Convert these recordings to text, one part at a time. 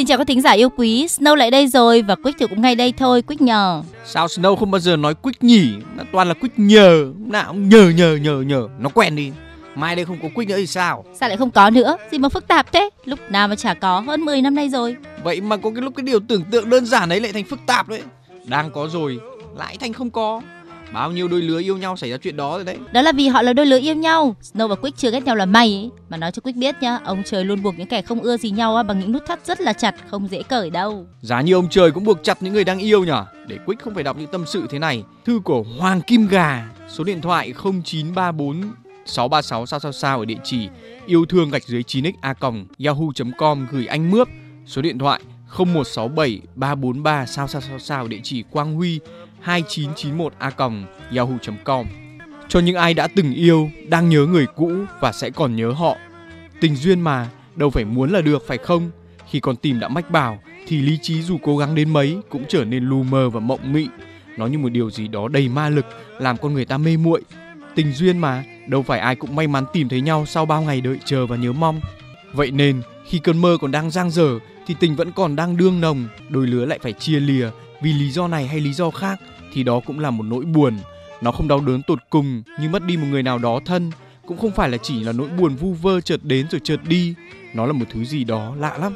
Xin chào các thính giả yêu quý, Snow lại đây rồi và Quick thì cũng ngay đây thôi, Quick nhờ. Sao Snow không bao giờ nói Quick nhỉ? Nó toàn là Quick nhờ, nào nhờ nhờ nhờ nhờ, nó quen đi. Mai đây không có Quick nữa thì sao? Sao lại không có nữa? Gì mà phức tạp thế? Lúc nào mà chả có hơn 10 năm nay rồi. Vậy mà có cái lúc cái điều tưởng tượng đơn giản ấy lại thành phức tạp đấy. Đang có rồi, lại thành không có. Bao nhiêu đôi lứa yêu nhau xảy ra chuyện đó rồi đấy. Đó là vì họ là đôi lứa yêu nhau. Snow và Quick chưa ghét nhau là may ấy. Mà nói cho Quick biết nhá, ông trời luôn buộc những kẻ không ưa gì nhau bằng những nút thắt rất là chặt, không dễ cởi đâu. Giá như ông trời cũng buộc chặt những người đang yêu nhở. Để Quick không phải đọc những tâm sự thế này. Thư của Hoàng Kim Gà, số điện thoại 0934 636 sao sao sao ở địa chỉ yêu thương gạch dưới 9x a yahoo.com gửi anh mướp số điện thoại 0167 343 sao sao sao sao địa chỉ Quang Huy 2991 a yahoo.com cho những ai đã từng yêu, đang nhớ người cũ và sẽ còn nhớ họ. Tình duyên mà, đâu phải muốn là được phải không? Khi con tim đã mách bảo thì lý trí dù cố gắng đến mấy cũng trở nên lu mờ và mộng mị. Nó như một điều gì đó đầy ma lực làm con người ta mê muội. Tình duyên mà, đâu phải ai cũng may mắn tìm thấy nhau sau bao ngày đợi chờ và nhớ mong. Vậy nên, khi cơn mơ còn đang giang dở thì tình vẫn còn đang đương nồng, đôi lứa lại phải chia lìa vì lý do này hay lý do khác thì đó cũng là một nỗi buồn. Nó không đau đớn tột cùng như mất đi một người nào đó thân, cũng không phải là chỉ là nỗi buồn vu vơ chợt đến rồi chợt đi. Nó là một thứ gì đó lạ lắm.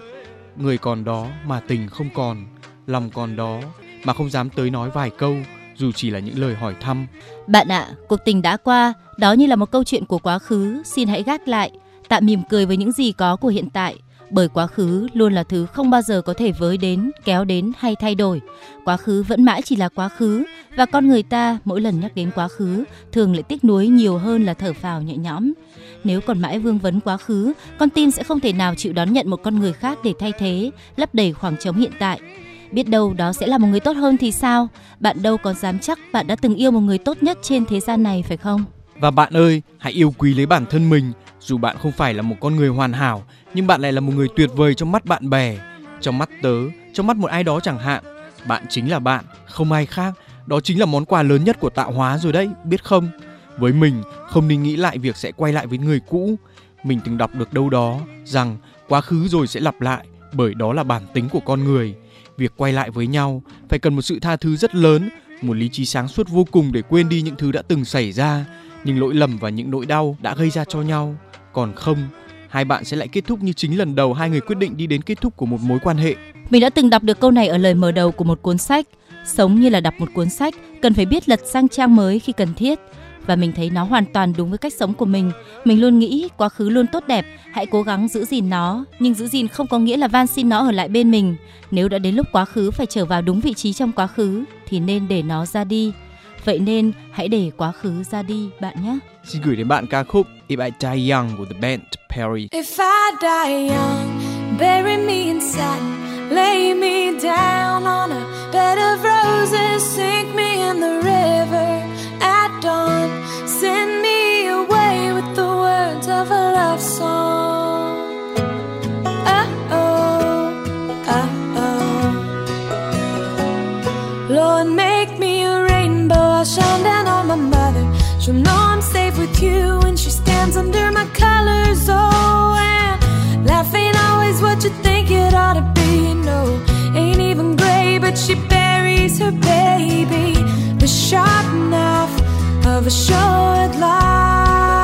Người còn đó mà tình không còn, lòng còn đó mà không dám tới nói vài câu dù chỉ là những lời hỏi thăm. Bạn ạ, à, cuộc tình đã qua, đó như là một câu chuyện của quá khứ, xin hãy gác lại, tạm mỉm cười với những gì có của hiện tại bởi quá khứ luôn là thứ không bao giờ có thể với đến, kéo đến hay thay đổi. Quá khứ vẫn mãi chỉ là quá khứ và con người ta mỗi lần nhắc đến quá khứ thường lại tiếc nuối nhiều hơn là thở phào nhẹ nhõm. Nếu còn mãi vương vấn quá khứ, con tim sẽ không thể nào chịu đón nhận một con người khác để thay thế, lấp đầy khoảng trống hiện tại. Biết đâu đó sẽ là một người tốt hơn thì sao? Bạn đâu còn dám chắc bạn đã từng yêu một người tốt nhất trên thế gian này phải không? Và bạn ơi, hãy yêu quý lấy bản thân mình, dù bạn không phải là một con người hoàn hảo, nhưng bạn lại là một người tuyệt vời trong mắt bạn bè, trong mắt tớ, trong mắt một ai đó chẳng hạn. Bạn chính là bạn, không ai khác. Đó chính là món quà lớn nhất của tạo hóa rồi đấy, biết không? Với mình, không nên nghĩ lại việc sẽ quay lại với người cũ. Mình từng đọc được đâu đó rằng quá khứ rồi sẽ lặp lại, bởi đó là bản tính của con người. Việc quay lại với nhau phải cần một sự tha thứ rất lớn, một lý trí sáng suốt vô cùng để quên đi những thứ đã từng xảy ra, nhưng lỗi lầm và những nỗi đau đã gây ra cho nhau. Còn không, hai bạn sẽ lại kết thúc như chính lần đầu hai người quyết định đi đến kết thúc của một mối quan hệ. Mình đã từng đọc được câu này ở lời mở đầu của một cuốn sách. Sống như là đọc một cuốn sách, cần phải biết lật sang trang mới khi cần thiết. Và mình thấy nó hoàn toàn đúng với cách sống của mình. Mình luôn nghĩ quá khứ luôn tốt đẹp, hãy cố gắng giữ gìn nó. Nhưng giữ gìn không có nghĩa là van xin nó ở lại bên mình. Nếu đã đến lúc quá khứ phải trở vào đúng vị trí trong quá khứ, thì nên để nó ra đi. Vậy nên hãy để quá khứ ra đi bạn nhé. Xin gửi đến bạn ca khúc If I Die Young của The Band Perry. If I die young, bury me in satin, lay me down on a bed of roses, sink me in the river at dawn, send me away with the words of a love song. She'll know I'm safe with you when she stands under my colors. Oh, and life ain't always what you think it ought to be. No, ain't even gray, but she buries her baby. The sharp knife of a short life.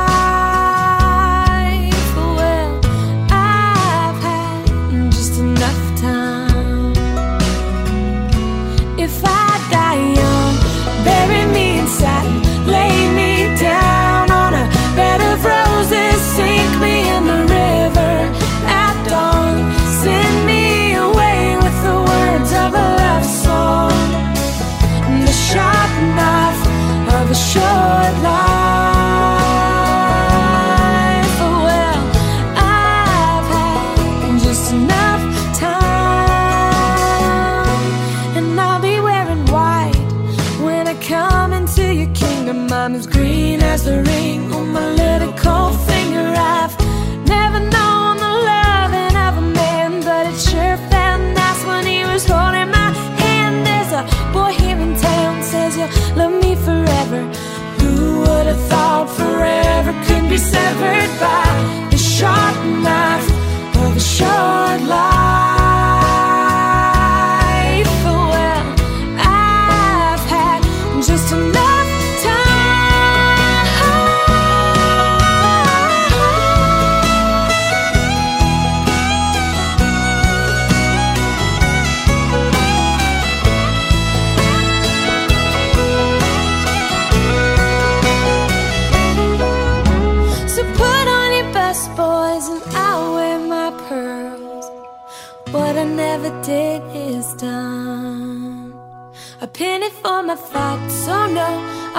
Me forever. Who would have thought forever could be severed by the sharp knife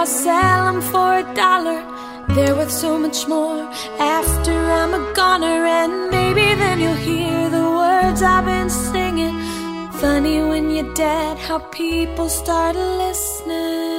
I'll sell them for a dollar. They're worth so much more after I'm a goner, and maybe then you'll hear the words I've been singing. Funny when you're dead, how people start listening.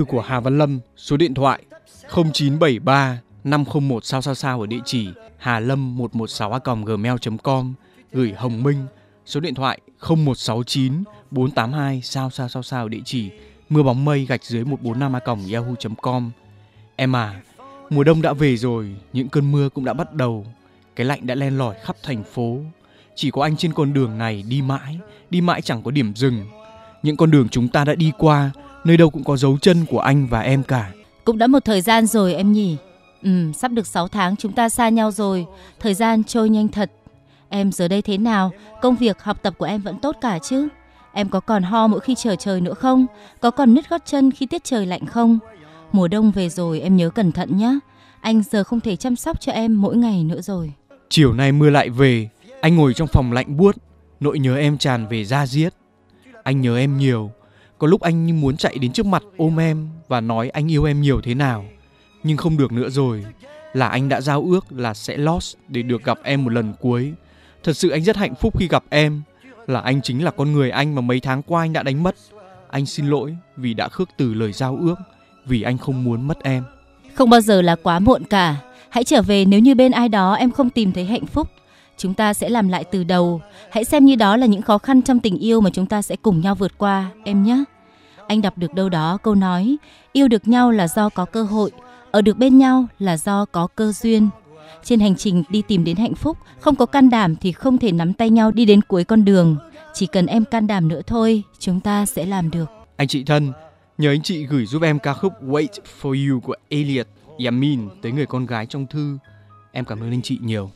Thư của Hà Văn Lâm, số điện thoại 0973 501 sao sao sao ở địa chỉ hà lâm 116 gmail.com gửi Hồng Minh số điện thoại 0169 482 sao sao sao sao ở địa chỉ mưa bóng mây gạch dưới 145 yahoo.com Em à, mùa đông đã về rồi, những cơn mưa cũng đã bắt đầu, cái lạnh đã len lỏi khắp thành phố. Chỉ có anh trên con đường này đi mãi, đi mãi chẳng có điểm dừng. Những con đường chúng ta đã đi qua, nơi đâu cũng có dấu chân của anh và em cả. Cũng đã một thời gian rồi em nhỉ. Ừ, sắp được 6 tháng chúng ta xa nhau rồi. Thời gian trôi nhanh thật. Em giờ đây thế nào? Công việc, học tập của em vẫn tốt cả chứ? Em có còn ho mỗi khi trở trời nữa không? Có còn nứt gót chân khi tiết trời lạnh không? Mùa đông về rồi em nhớ cẩn thận nhé. Anh giờ không thể chăm sóc cho em mỗi ngày nữa rồi. Chiều nay mưa lại về, anh ngồi trong phòng lạnh buốt, nỗi nhớ em tràn về da diết. Anh nhớ em nhiều, có lúc anh như muốn chạy đến trước mặt ôm em và nói anh yêu em nhiều thế nào, nhưng không được nữa rồi. Là anh đã giao ước là sẽ lost để được gặp em một lần cuối. Thật sự anh rất hạnh phúc khi gặp em, là anh chính là con người anh mà mấy tháng qua anh đã đánh mất. Anh xin lỗi vì đã khước từ lời giao ước, vì anh không muốn mất em. Không bao giờ là quá muộn cả. Hãy trở về nếu như bên ai đó em không tìm thấy hạnh phúc. Chúng ta sẽ làm lại từ đầu. Hãy xem như đó là những khó khăn trong tình yêu mà chúng ta sẽ cùng nhau vượt qua, em nhé. Anh đọc được đâu đó câu nói, yêu được nhau là do có cơ hội, ở được bên nhau là do có cơ duyên. Trên hành trình đi tìm đến hạnh phúc, không có can đảm thì không thể nắm tay nhau đi đến cuối con đường. Chỉ cần em can đảm nữa thôi, chúng ta sẽ làm được. Anh chị thân, nhờ anh chị gửi giúp em ca khúc Wait for You của Elliot Yamin tới người con gái trong thư. Em cảm ơn anh chị nhiều.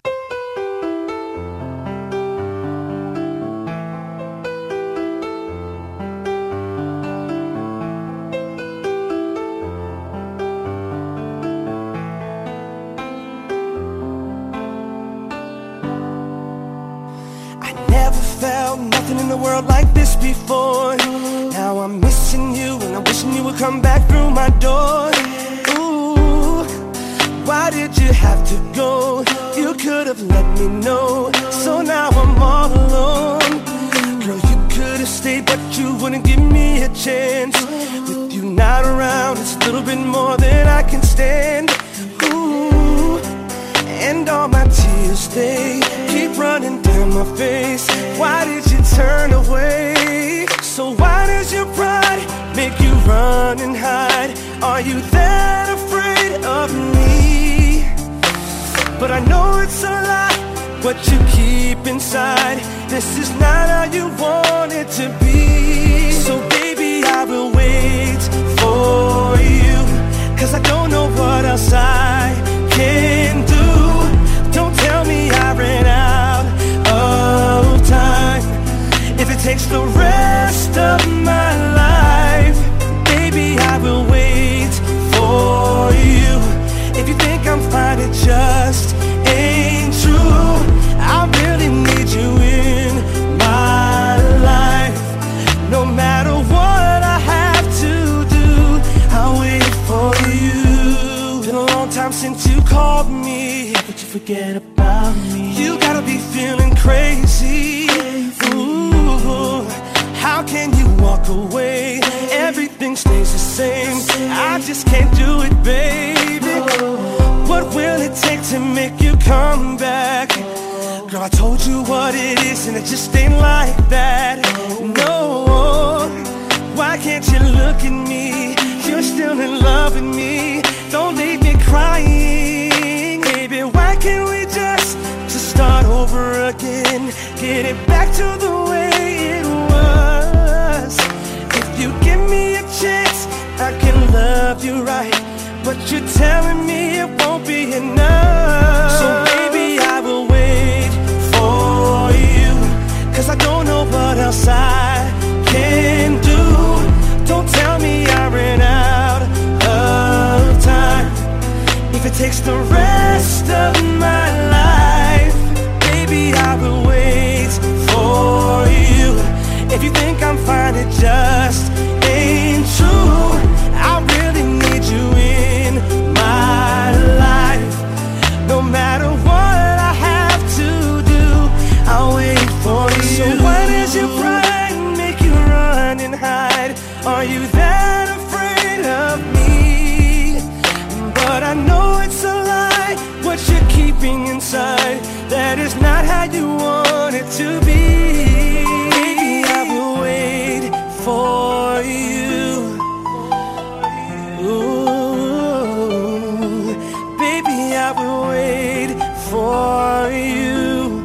Missing you and I'm wishing you would come back through my door. Ooh, why did you have to go? You could have let me know. So now I'm all alone. Girl, you could have stayed, but you wouldn't give me a chance. With you not around, it's a little bit more than I can stand. Ooh, and all my tears they keep running down my face. Why did you turn away? So why does your pride make you run and hide? Are you that afraid of me? But I know it's a lie what you keep inside. This is not how you want it to be. Forget about me? You gotta be feeling crazy. Ooh, how can you walk away? Everything stays the same. I just can't do it, baby. What will it take to make you come back? Girl, I told you what it is, and it just ain't like that. No, why can't you look at me? Get it back to the way it was. If you give me a chance, I can love you right. But you're telling me it won't be enough. So baby, I will wait for you. Cause I don't know what else I can do. Don't tell me I ran out of time. If it takes the rest of I'm fine, it just ain't true. I really need you in my life. No matter what I have to do, I'll wait for you. So why does your pride make you run and hide? Are you that afraid of me? But I know it's a lie. What you're keeping inside, that is not how you want it to be. For you. Ooh, baby, I will wait for you.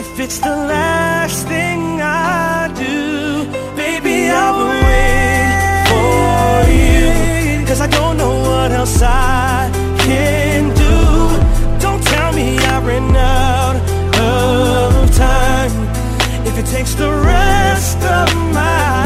If it's the last thing I do, baby, I will wait for you. Cause I don't know what else I can do. Don't tell me I ran out of time. If it takes the rest of my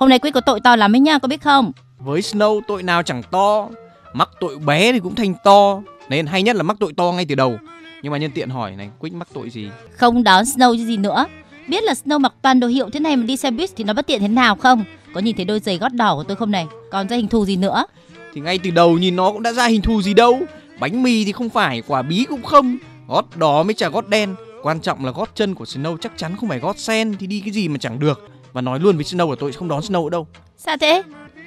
Hôm nay Quyết có tội to lắm ấy nha, có biết không? Với Snow tội nào chẳng to, mắc tội bé thì cũng thành to, nên hay nhất là mắc tội to ngay từ đầu. Nhưng mà nhân tiện hỏi này, Quick mắc tội gì? Không đón Snow chứ gì nữa. Biết là Snow mặc toàn đồ hiệu thế này mà đi xe buýt thì nó bất tiện thế nào không? Có nhìn thấy đôi giày gót đỏ của tôi không này? Còn ra hình thù gì nữa? Thì ngay từ đầu nhìn nó cũng đã ra hình thù gì đâu. Bánh mì thì không phải, quả bí cũng không, gót đỏ mới chả gót đen. Quan trọng là gót chân của Snow chắc chắn không phải gót sen thì đi cái gì mà chẳng được. Và nói luôn với Snow là tôi sẽ không đón Snow ở đâu. Sao thế?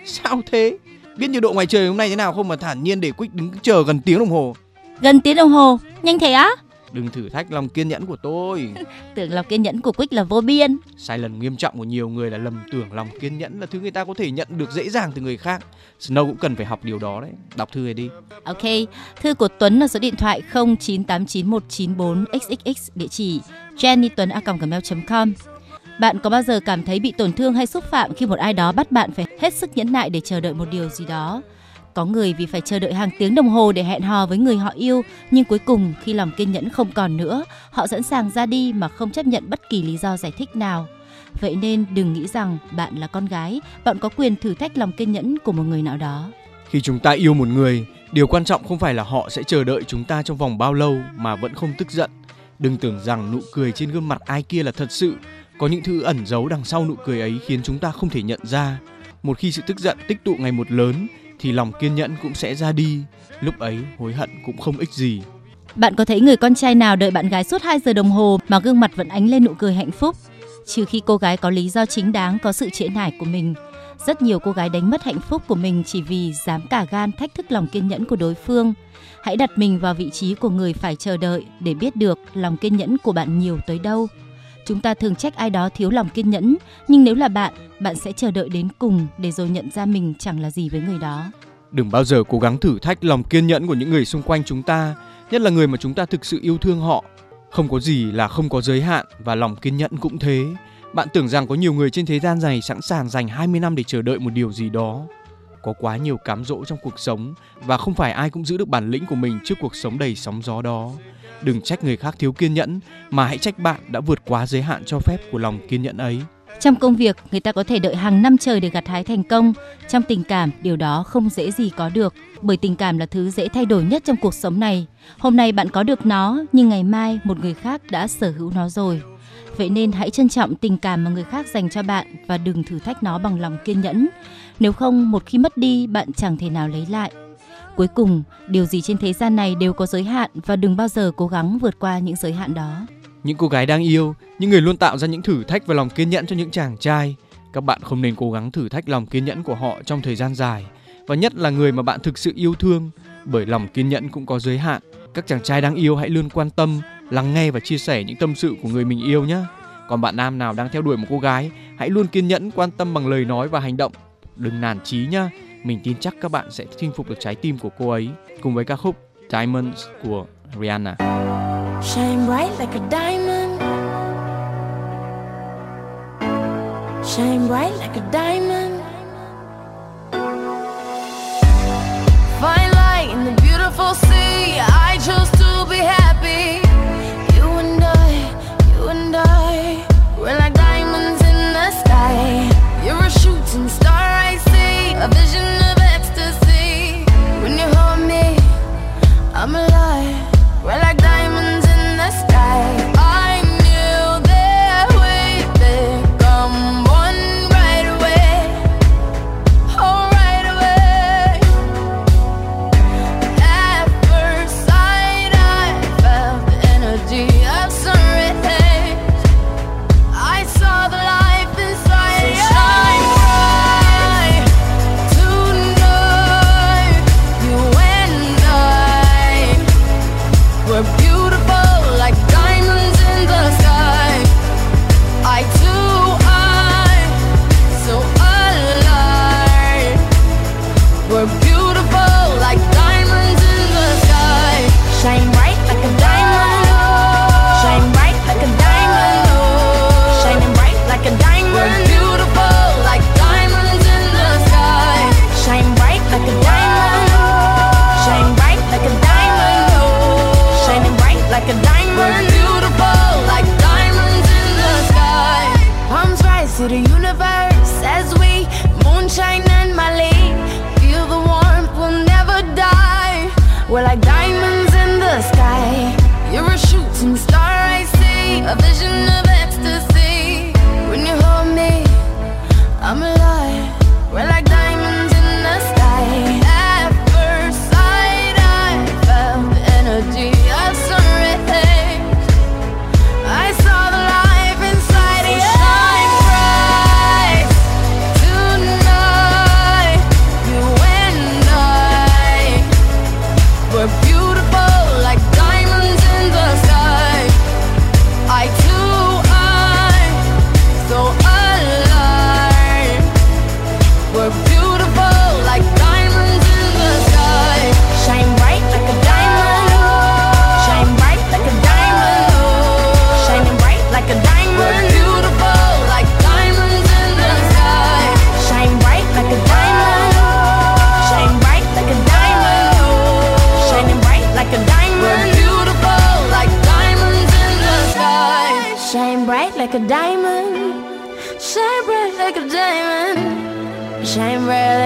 Sao thế? Biết nhiệt độ ngoài trời hôm nay thế nào không mà thản nhiên để Quick đứng chờ gần tiếng đồng hồ. Gần tiếng đồng hồ, nhanh thế á? Đừng thử thách lòng kiên nhẫn của tôi. Tưởng lòng kiên nhẫn của Quick là vô biên. Sai lầm nghiêm trọng của nhiều người là lầm tưởng lòng kiên nhẫn là thứ người ta có thể nhận được dễ dàng từ người khác. Snow cũng cần phải học điều đó đấy. Đọc thư này đi. Ok, thư của Tuấn là số điện thoại 09891994xxx địa chỉ jennytuấn@gmail.com. Bạn có bao giờ cảm thấy bị tổn thương hay xúc phạm khi một ai đó bắt bạn phải hết sức nhẫn nại để chờ đợi một điều gì đó? Có người vì phải chờ đợi hàng tiếng đồng hồ để hẹn hò với người họ yêu, nhưng cuối cùng khi lòng kiên nhẫn không còn nữa, họ sẵn sàng ra đi mà không chấp nhận bất kỳ lý do giải thích nào. Vậy nên đừng nghĩ rằng bạn là con gái, bạn có quyền thử thách lòng kiên nhẫn của một người nào đó. Khi chúng ta yêu một người, điều quan trọng không phải là họ sẽ chờ đợi chúng ta trong vòng bao lâu mà vẫn không tức giận. Đừng tưởng rằng nụ cười trên gương mặt ai kia là thật sự. Có những thứ ẩn giấu đằng sau nụ cười ấy khiến chúng ta không thể nhận ra. Một khi sự tức giận tích tụ ngày một lớn, thì lòng kiên nhẫn cũng sẽ ra đi. Lúc ấy, hối hận cũng không ích gì. Bạn có thấy người con trai nào đợi bạn gái suốt 2 giờ đồng hồ mà gương mặt vẫn ánh lên nụ cười hạnh phúc? Trừ khi cô gái có lý do chính đáng, có sự trễ nải của mình. Rất nhiều cô gái đánh mất hạnh phúc của mình chỉ vì dám cả gan thách thức lòng kiên nhẫn của đối phương. Hãy đặt mình vào vị trí của người phải chờ đợi để biết được lòng kiên nhẫn của bạn nhiều tới đâu. Chúng ta thường trách ai đó thiếu lòng kiên nhẫn, nhưng nếu là bạn, bạn sẽ chờ đợi đến cùng để rồi nhận ra mình chẳng là gì với người đó. Đừng bao giờ cố gắng thử thách lòng kiên nhẫn của những người xung quanh chúng ta, nhất là người mà chúng ta thực sự yêu thương họ. Không có gì là không có giới hạn và lòng kiên nhẫn cũng thế. Bạn tưởng rằng có nhiều người trên thế gian này sẵn sàng dành 20 năm để chờ đợi một điều gì đó. Có quá nhiều cám dỗ trong cuộc sống và không phải ai cũng giữ được bản lĩnh của mình trước cuộc sống đầy sóng gió đó. Đừng trách người khác thiếu kiên nhẫn mà hãy trách bạn đã vượt quá giới hạn cho phép của lòng kiên nhẫn ấy. Trong công việc, người ta có thể đợi hàng năm trời để gặt hái thành công. Trong tình cảm, điều đó không dễ gì có được, bởi tình cảm là thứ dễ thay đổi nhất trong cuộc sống này. Hôm nay bạn có được nó, nhưng ngày mai một người khác đã sở hữu nó rồi. Vậy nên hãy trân trọng tình cảm mà người khác dành cho bạn và đừng thử thách nó bằng lòng kiên nhẫn. Nếu không, một khi mất đi, bạn chẳng thể nào lấy lại. Cuối cùng, điều gì trên thế gian này đều có giới hạn và đừng bao giờ cố gắng vượt qua những giới hạn đó. Những cô gái đang yêu, những người luôn tạo ra những thử thách và lòng kiên nhẫn cho những chàng trai. Các bạn không nên cố gắng thử thách lòng kiên nhẫn của họ trong thời gian dài và nhất là người mà bạn thực sự yêu thương bởi lòng kiên nhẫn cũng có giới hạn. Các chàng trai đang yêu hãy luôn quan tâm, lắng nghe và chia sẻ những tâm sự của người mình yêu nhé. Còn bạn nam nào đang theo đuổi một cô gái, hãy luôn kiên nhẫn quan tâm bằng lời nói và hành động. Đừng nản chí nhá. Mình tin chắc các bạn sẽ chinh phục được trái tim của cô ấy, cùng với ca khúc Diamonds của Rihanna. Shine bright like a diamond. Shine bright like a diamond. The universe as we moonshine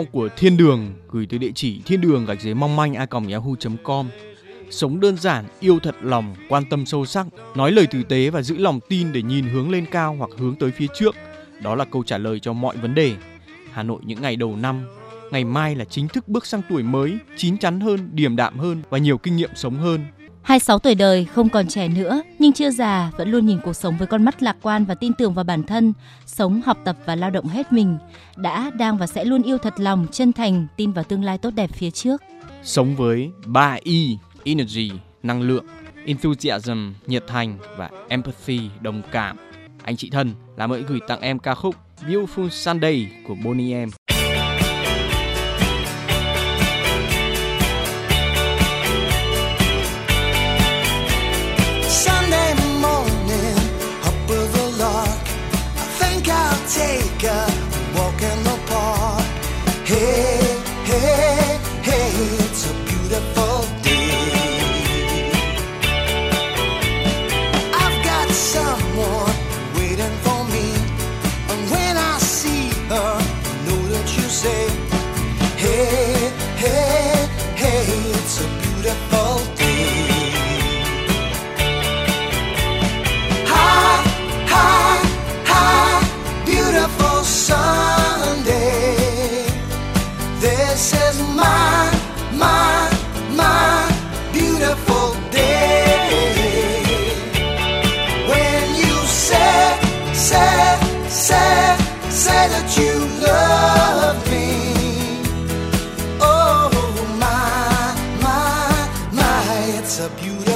Email của Thiên Đường gửi tới địa chỉ thiên đường gạch dưới mong manh a yahoo.com Sống đơn giản, yêu thật lòng, quan tâm sâu sắc, nói lời tử tế và giữ lòng tin để nhìn hướng lên cao hoặc hướng tới phía trước. Đó là câu trả lời cho mọi vấn đề. Hà Nội những ngày đầu năm, ngày mai là chính thức bước sang tuổi mới, chín chắn hơn, điềm đạm hơn và nhiều kinh nghiệm sống hơn. 26 tuổi đời không còn trẻ nữa nhưng chưa già vẫn luôn nhìn cuộc sống với con mắt lạc quan và tin tưởng vào bản thân, sống, học tập và lao động hết mình, đã, đang và sẽ luôn yêu thật lòng, chân thành, tin vào tương lai tốt đẹp phía trước. Sống với 3 E, Energy, năng lượng, Enthusiasm, nhiệt thành và Empathy, đồng cảm. Anh chị thân, là ơn gửi tặng em ca khúc Beautiful Sunday của Bonnie M. a beautiful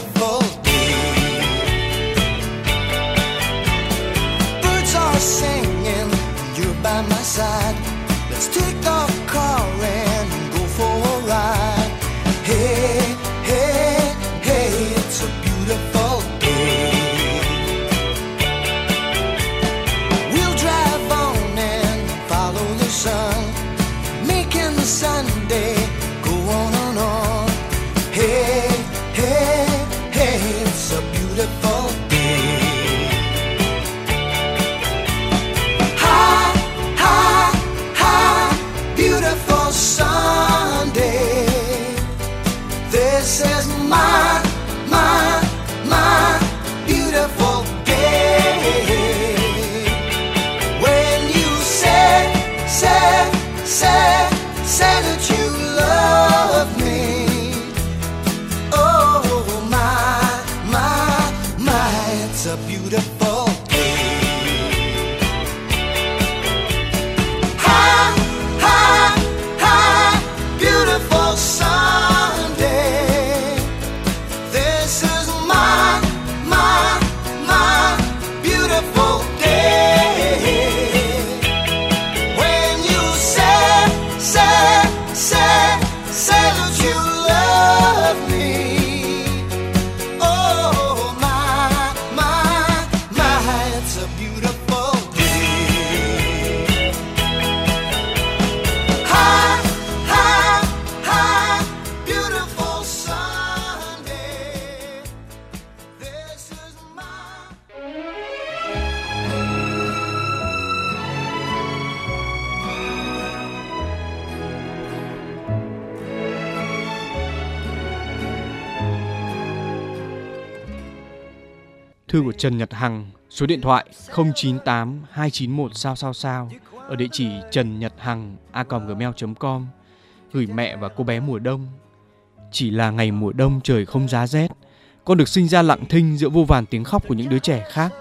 Thư của Trần Nhật Hằng, số điện thoại 098 291 sao sao sao ở địa chỉ trần nhật hằng a gmail.com gửi mẹ và cô bé mùa đông. Chỉ là ngày mùa đông trời không giá rét, con được sinh ra lặng thinh giữa vô vàn tiếng khóc của những đứa trẻ khác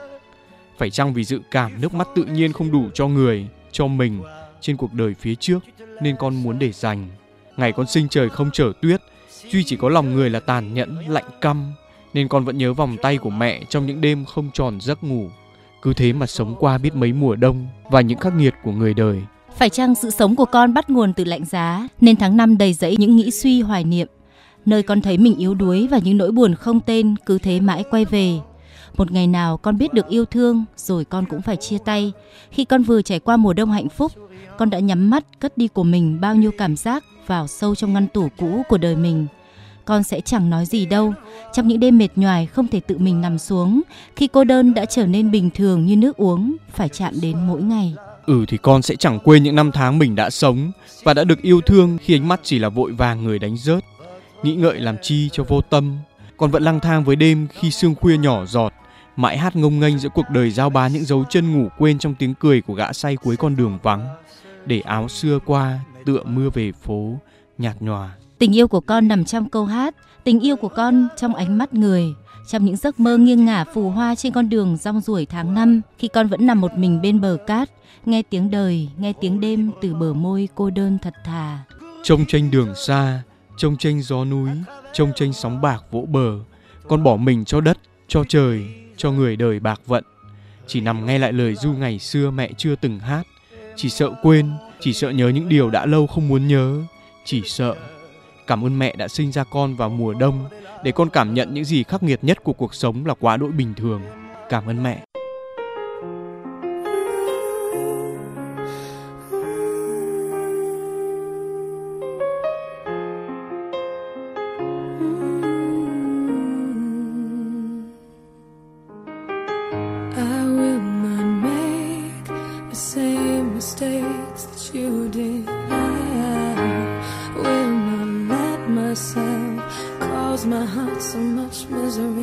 phải chăng vì dự cảm nước mắt tự nhiên không đủ cho người cho mình trên cuộc đời phía trước nên con muốn để dành ngày con sinh trời không trở tuyết duy chỉ có lòng người là tàn nhẫn lạnh căm nên con vẫn nhớ vòng tay của mẹ trong những đêm không tròn giấc ngủ. Cứ thế mà sống qua biết mấy mùa đông và những khắc nghiệt của người đời. Phải chăng sự sống của con bắt nguồn từ lạnh giá, nên tháng năm đầy dẫy những nghĩ suy, hoài niệm. Nơi con thấy mình yếu đuối và những nỗi buồn không tên, cứ thế mãi quay về. Một ngày nào con biết được yêu thương, rồi con cũng phải chia tay. Khi con vừa trải qua mùa đông hạnh phúc, con đã nhắm mắt cất đi của mình bao nhiêu cảm giác vào sâu trong ngăn tủ cũ của đời mình con sẽ chẳng nói gì đâu. Trong những đêm mệt nhoài, không thể tự mình nằm xuống. Khi cô đơn đã trở nên bình thường như nước uống, phải chạm đến mỗi ngày. Ừ thì con sẽ chẳng quên những năm tháng mình đã sống và đã được yêu thương khi ánh mắt chỉ là vội vàng người đánh rớt. Nghĩ ngợi làm chi cho vô tâm. Con vẫn lang thang với đêm khi sương khuya nhỏ giọt, mãi hát ngông nghênh giữa cuộc đời giao bán những dấu chân ngủ quên trong tiếng cười của gã say cuối con đường vắng. Để áo xưa qua, tựa mưa về phố, nhạt nhòa tình yêu của con nằm trong câu hát, tình yêu của con trong ánh mắt người. Trong những giấc mơ nghiêng ngả phù hoa trên con đường rong ruổi tháng năm, khi con vẫn nằm một mình bên bờ cát, nghe tiếng đời, nghe tiếng đêm từ bờ môi cô đơn thật thà. Trông tranh đường xa, trông tranh gió núi, trông tranh sóng bạc vỗ bờ. Con bỏ mình cho đất, cho trời, cho người đời bạc vận. Chỉ nằm nghe lại lời du ngày xưa mẹ chưa từng hát. Chỉ sợ quên, chỉ sợ nhớ những điều đã lâu không muốn nhớ. Chỉ sợ cảm ơn mẹ đã sinh ra con vào mùa đông, để con cảm nhận những gì khắc nghiệt nhất của cuộc sống là quá đỗi bình thường. Cảm ơn mẹ. Much misery.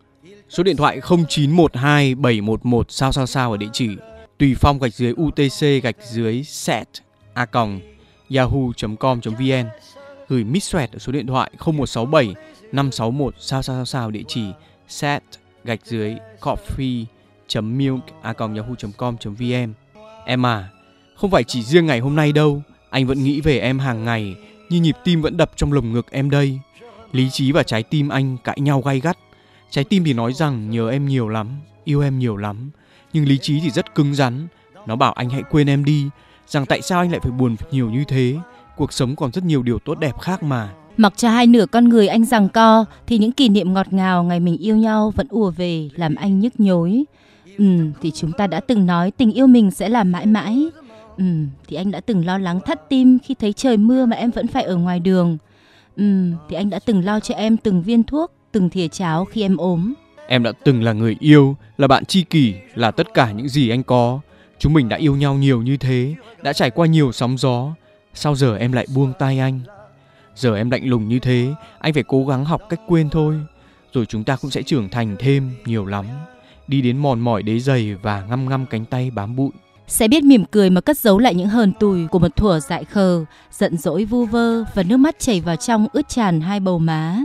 Số điện thoại 0912711 sao sao sao ở địa chỉ tùy phong gạch dưới utc gạch dưới set a còng yahoo.com.vn gửi Miss Sweat ở số điện thoại 0167 561 sao sao sao sao địa chỉ set gạch dưới coffee milk a còng yahoo.com.vn em à không phải chỉ riêng ngày hôm nay đâu, anh vẫn nghĩ về em hàng ngày, như nhịp tim vẫn đập trong lồng ngực em đây. Lý trí và trái tim anh cãi nhau gay gắt. Trái tim thì nói rằng nhớ em nhiều lắm, yêu em nhiều lắm, nhưng lý trí thì rất cứng rắn. Nó bảo anh hãy quên em đi, rằng tại sao anh lại phải buồn nhiều như thế. Cuộc sống còn rất nhiều điều tốt đẹp khác mà. Mặc cho hai nửa con người anh rằng co thì những kỷ niệm ngọt ngào ngày mình yêu nhau vẫn ùa về làm anh nhức nhối. Ừ, thì chúng ta đã từng nói tình yêu mình sẽ là mãi mãi. Ừ, thì anh đã từng lo lắng thắt tim khi thấy trời mưa mà em vẫn phải ở ngoài đường. Ừ, thì anh đã từng lo cho em từng viên thuốc từng thìa cháo khi em ốm. Em đã từng là người yêu, là bạn tri kỷ, là tất cả những gì anh có. Chúng mình đã yêu nhau nhiều như thế, đã trải qua nhiều sóng gió. Sao giờ em lại buông tay anh? Giờ em lạnh lùng như thế, anh phải cố gắng học cách quên thôi. Rồi chúng ta cũng sẽ trưởng thành thêm nhiều lắm. Đi đến mòn mỏi đế giày và ngăm ngăm cánh tay bám bụi sẽ biết mỉm cười mà cất giấu lại những hờn tủi của một thuở dại khờ, giận dỗi vu vơ và nước mắt chảy vào trong ướt tràn hai bầu má.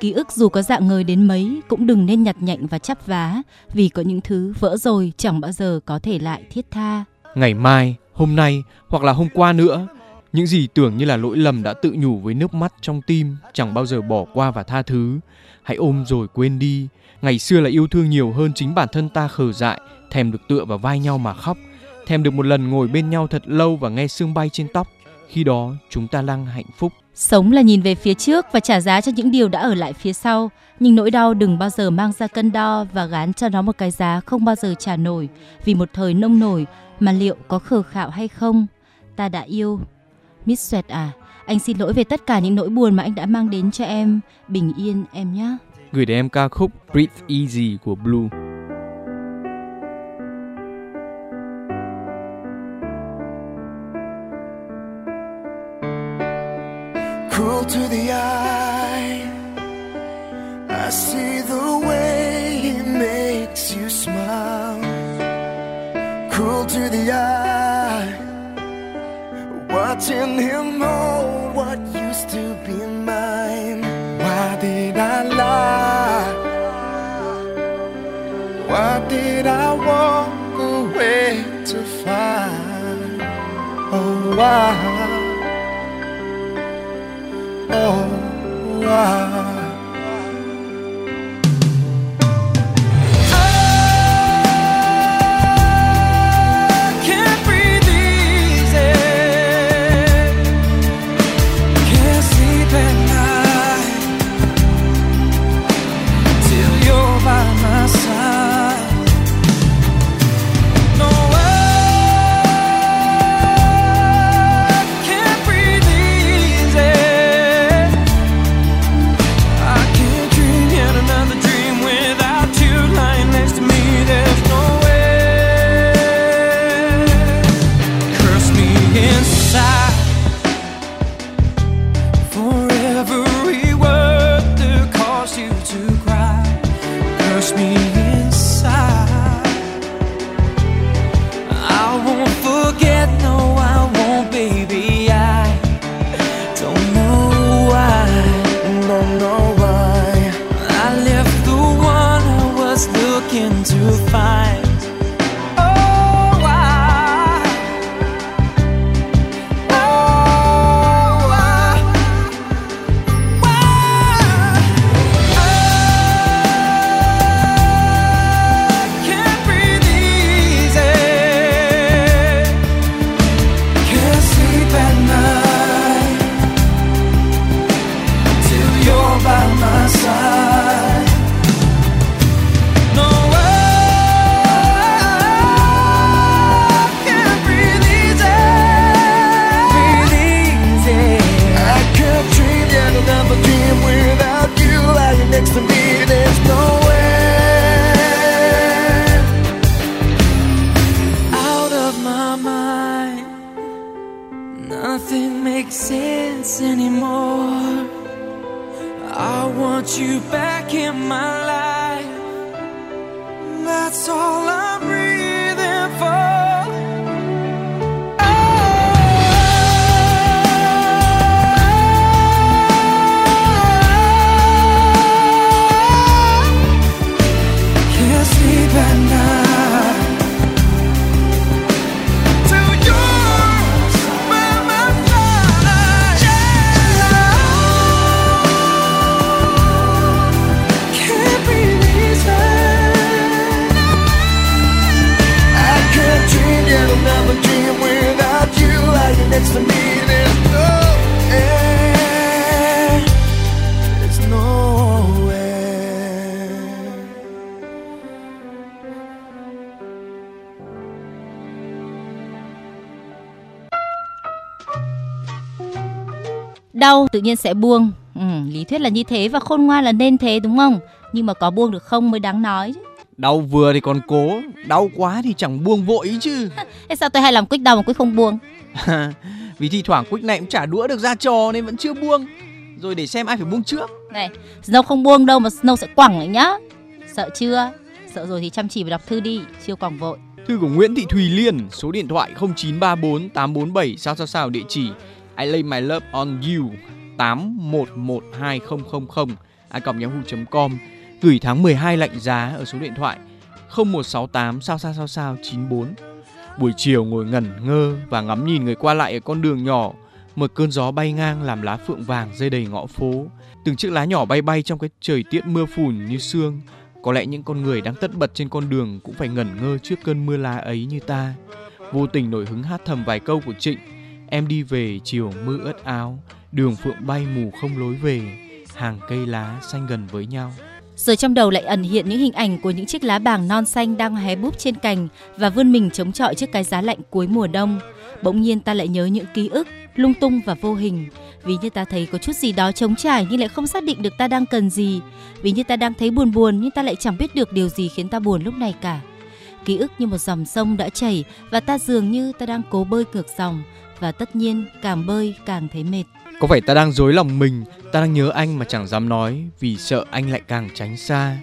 Ký ức dù có dạng ngời đến mấy cũng đừng nên nhặt nhạnh và chắp vá, vì có những thứ vỡ rồi chẳng bao giờ có thể lại thiết tha. Ngày mai, hôm nay hoặc là hôm qua nữa, những gì tưởng như là lỗi lầm đã tự nhủ với nước mắt trong tim chẳng bao giờ bỏ qua và tha thứ. Hãy ôm rồi quên đi. Ngày xưa là yêu thương nhiều hơn chính bản thân ta khờ dại, thèm được tựa vào vai nhau mà khóc, thèm được một lần ngồi bên nhau thật lâu và nghe sương bay trên tóc. Khi đó chúng ta đang hạnh phúc. Sống là nhìn về phía trước và trả giá cho những điều đã ở lại phía sau. Nhưng nỗi đau đừng bao giờ mang ra cân đo và gán cho nó một cái giá không bao giờ trả nổi. Vì một thời nông nổi mà liệu có khờ khạo hay không? Ta đã yêu. Miss Sweat à, anh xin lỗi về tất cả những nỗi buồn mà anh đã mang đến cho em. Bình yên em nhé. Gửi đến em ca khúc Breathe Easy của Blue. Cruel to the eye. I see the way he makes you smile. Cruel to the eye. Watching him hold what used to be mine. Why did I lie? Why did I walk away to find? Oh, why? Oh, why? Tự nhiên sẽ buông. Ừ, lý thuyết là như thế và khôn ngoan là nên thế đúng không? Nhưng mà có buông được không mới đáng nói. chứ. Đau vừa thì còn cố, đau quá thì chẳng buông vội chứ. Thế sao tôi hay làm quýt đau mà quýt không buông? Vì thi thoảng Quick này cũng chả đũa được ra trò nên vẫn chưa buông. Rồi để xem ai phải buông trước. Này, Snow không buông đâu mà Snow sẽ quẳng lại nhá. Sợ chưa? Sợ rồi thì chăm chỉ và đọc thư đi, chưa quẳng vội. Thư của Nguyễn Thị Thùy Liên, số điện thoại 0934 847 sao sao sao địa chỉ I lay my love on you 811200 a yahoo.com gửi tháng 12 lạnh giá ở số điện thoại 0168 sao sao sao sao 94 buổi chiều ngồi ngẩn ngơ và ngắm nhìn người qua lại ở con đường nhỏ, một cơn gió bay ngang làm lá phượng vàng rơi đầy ngõ phố. Từng chiếc lá nhỏ bay bay trong cái trời tiết mưa phùn như sương. Có lẽ những con người đang tất bật trên con đường cũng phải ngẩn ngơ trước cơn mưa lá ấy như ta. Vô tình nổi hứng hát thầm vài câu của trịnh, em đi về chiều mưa ướt áo đường phượng bay mù không lối về, hàng cây lá xanh gần với nhau Rồi trong đầu lại ẩn hiện những hình ảnh của những chiếc lá bàng non xanh đang hé búp trên cành và vươn mình chống chọi trước cái giá lạnh cuối mùa đông. Bỗng nhiên ta lại nhớ những ký ức lung tung và vô hình. Vì như ta thấy có chút gì đó trống trải nhưng lại không xác định được ta đang cần gì. Vì như ta đang thấy buồn buồn nhưng ta lại chẳng biết được điều gì khiến ta buồn lúc này cả. Ký ức như một dòng sông đã chảy và ta dường như ta đang cố bơi ngược dòng và tất nhiên càng bơi càng thấy mệt. Có phải ta đang dối lòng mình, ta đang nhớ anh mà chẳng dám nói vì sợ anh lại càng tránh xa.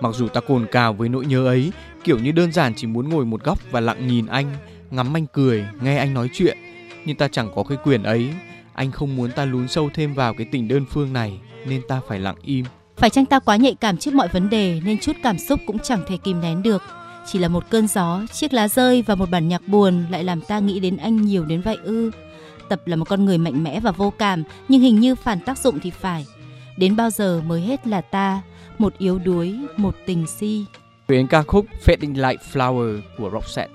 Mặc dù ta cồn cào với nỗi nhớ ấy, kiểu như đơn giản chỉ muốn ngồi một góc và lặng nhìn anh, ngắm anh cười, nghe anh nói chuyện. Nhưng ta chẳng có cái quyền ấy. Anh không muốn ta lún sâu thêm vào cái tình đơn phương này nên ta phải lặng im. Phải chăng ta quá nhạy cảm trước mọi vấn đề nên chút cảm xúc cũng chẳng thể kìm nén được. Chỉ là một cơn gió, chiếc lá rơi và một bản nhạc buồn lại làm ta nghĩ đến anh nhiều đến vậy ư. Tập là một con người mạnh mẽ và vô cảm nhưng hình như phản tác dụng thì phải. Đến bao giờ mới hết là ta, một yếu đuối, một tình si. Đến ca khúc Fading Like Flower của Roxette.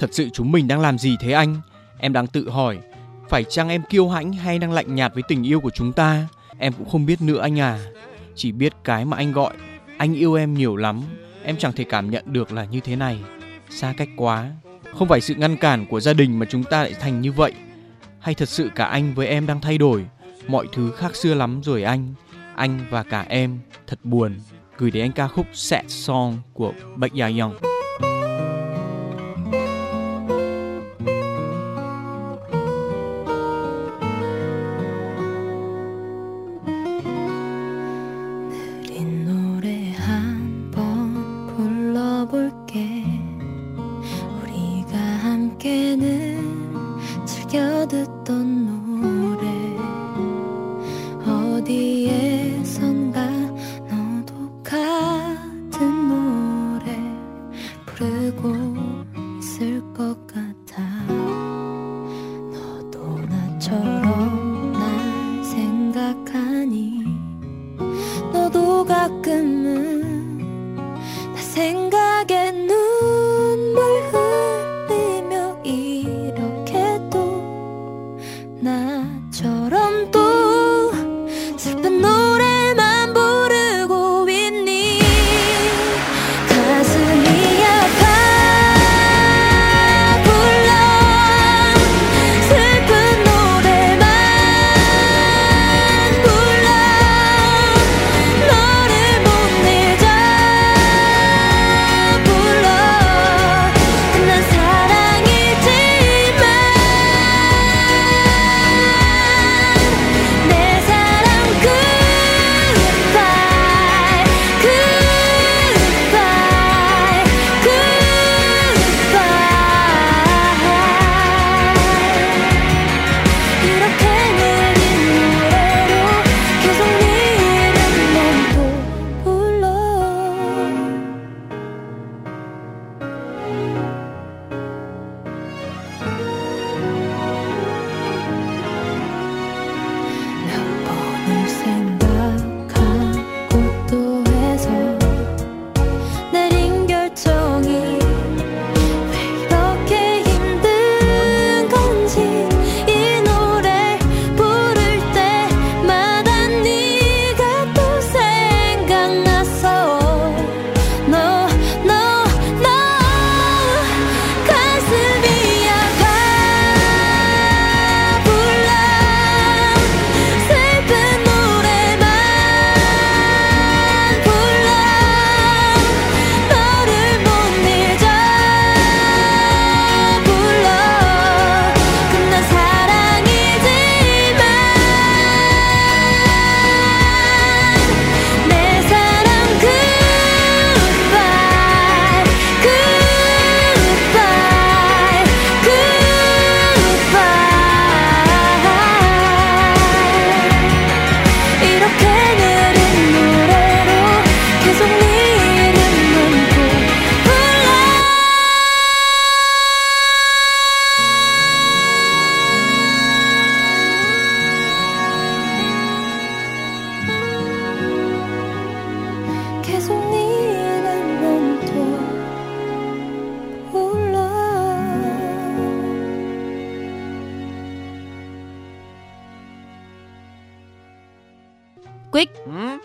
Thật sự chúng mình đang làm gì thế anh? Em đang tự hỏi, phải chăng em kiêu hãnh hay đang lạnh nhạt với tình yêu của chúng ta? Em cũng không biết nữa anh à. Chỉ biết cái mà anh gọi, anh yêu em nhiều lắm. Em chẳng thể cảm nhận được là như thế này. Xa cách quá. Không phải sự ngăn cản của gia đình mà chúng ta lại thành như vậy. Hay thật sự cả anh với em đang thay đổi. Mọi thứ khác xưa lắm rồi anh. Anh và cả em thật buồn. Gửi đến anh ca khúc Sad Song của Bạch Gia Young.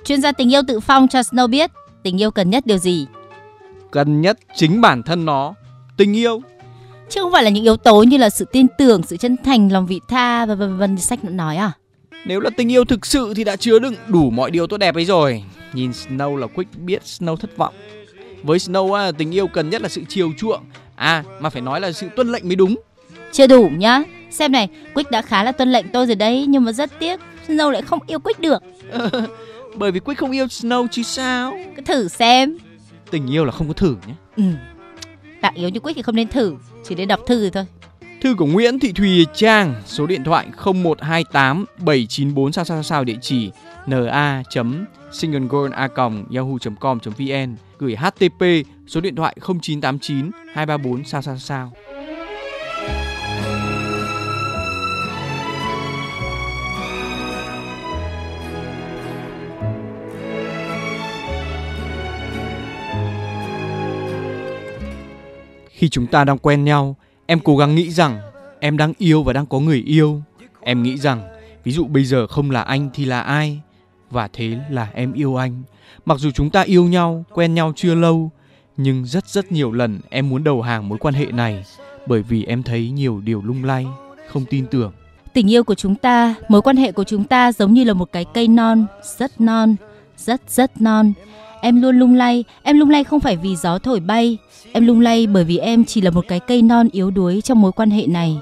Chuyên gia tình yêu tự phong cho Snow biết tình yêu cần nhất điều gì, Cần nhất chính bản thân nó. Tình yêu. chứ không phải là những yếu tố như là sự tin tưởng, sự chân thành, lòng vị tha và vân vân sách nó nói à? Nếu là tình yêu thực sự thì đã chứa đựng đủ mọi điều tốt đẹp ấy rồi. Nhìn Snow là Quick biết Snow thất vọng. Với Snow á, tình yêu cần nhất là sự chiều chuộng. À, mà phải nói là sự tuân lệnh mới đúng. Chưa đủ nhá. Xem này, Quick đã khá là tuân lệnh tôi rồi đấy, nhưng mà rất tiếc Snow lại không yêu Quick được. Bởi vì Quick không yêu Snow chứ sao. Cứ thử xem. Tình yêu là không có thử nhé. Ừ. Bạn yếu như Quick thì không nên thử. chỉ để đọc thư thôi. Thư của Nguyễn Thị Thùy Trang, số điện thoại 0128 794 sao sao sao địa chỉ na singlegirl.a.yahoo.com.vn gửi HTP số điện thoại 0989 234 sao sao sao. Khi chúng ta đang quen nhau, em cố gắng nghĩ rằng em đang yêu và đang có người yêu. Em nghĩ rằng ví dụ bây giờ không là anh thì là ai? Và thế là em yêu anh. Mặc dù chúng ta yêu nhau, quen nhau chưa lâu, nhưng rất rất nhiều lần em muốn đầu hàng mối quan hệ này bởi vì em thấy nhiều điều lung lay, không tin tưởng. Tình yêu của chúng ta, mối quan hệ của chúng ta giống như là một cái cây non, rất non, rất rất non. Em luôn lung lay, em lung lay không phải vì gió thổi bay, em lung lay bởi vì em chỉ là một cái cây non yếu đuối trong mối quan hệ này.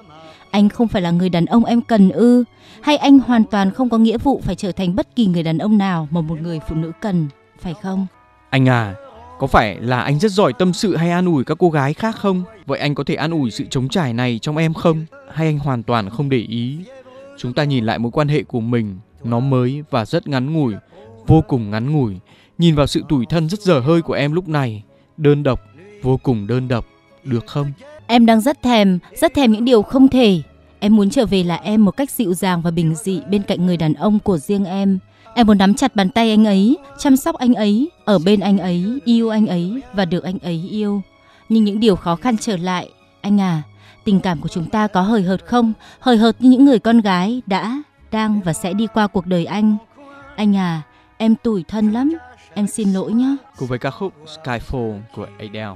Anh không phải là người đàn ông em cần ư? Hay anh hoàn toàn không có nghĩa vụ phải trở thành bất kỳ người đàn ông nào mà một người phụ nữ cần, phải không? Anh à, có phải là anh rất giỏi tâm sự hay an ủi các cô gái khác không? Vậy anh có thể an ủi sự trống trải này trong em không? Hay anh hoàn toàn không để ý? Chúng ta nhìn lại mối quan hệ của mình, nó mới và rất ngắn ngủi, vô cùng ngắn ngủi. Nhìn vào sự tủi thân rất dở hơi của em lúc này, đơn độc, vô cùng đơn độc, được không? Em đang rất thèm, rất thèm những điều không thể. Em muốn trở về là em một cách dịu dàng và bình dị bên cạnh người đàn ông của riêng em. Em muốn nắm chặt bàn tay anh ấy, chăm sóc anh ấy, ở bên anh ấy, yêu anh ấy và được anh ấy yêu. Nhưng những điều khó khăn trở lại, anh à, tình cảm của chúng ta có hời hợt không? Hời hợt như những người con gái đã, đang và sẽ đi qua cuộc đời anh. Anh à, em tủi thân lắm, em xin lỗi nhé. Cùng với ca khúc Skyfall của Adele.